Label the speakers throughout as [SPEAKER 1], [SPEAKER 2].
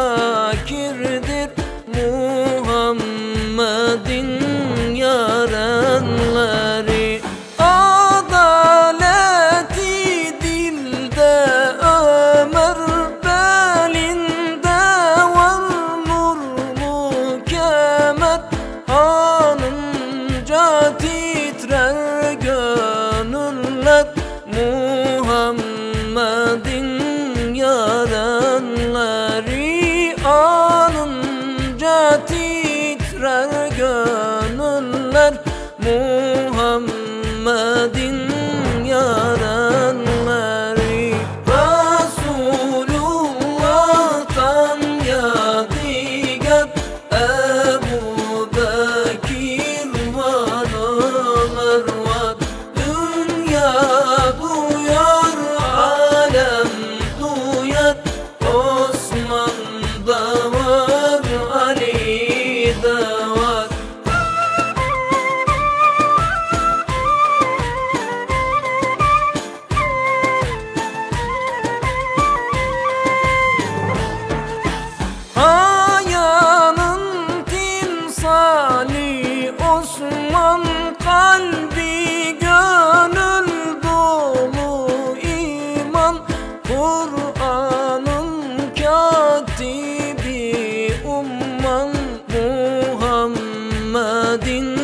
[SPEAKER 1] Bakir'dir Muhammed'in yarenleri. Adaleti dilde Ömer belinde Velmur mukemet hanımca titrer gönüller Muhammed'in yarenleri. Muhammedin 定。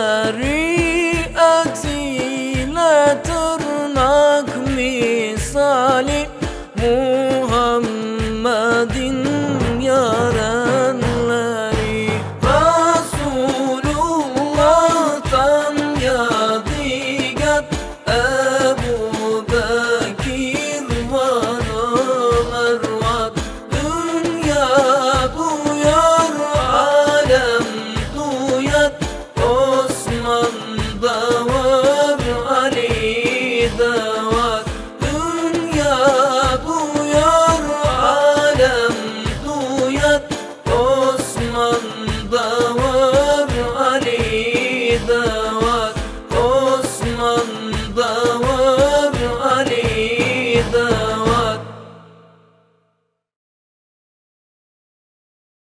[SPEAKER 1] şeriat ile tırnak misali Muhammed'in yara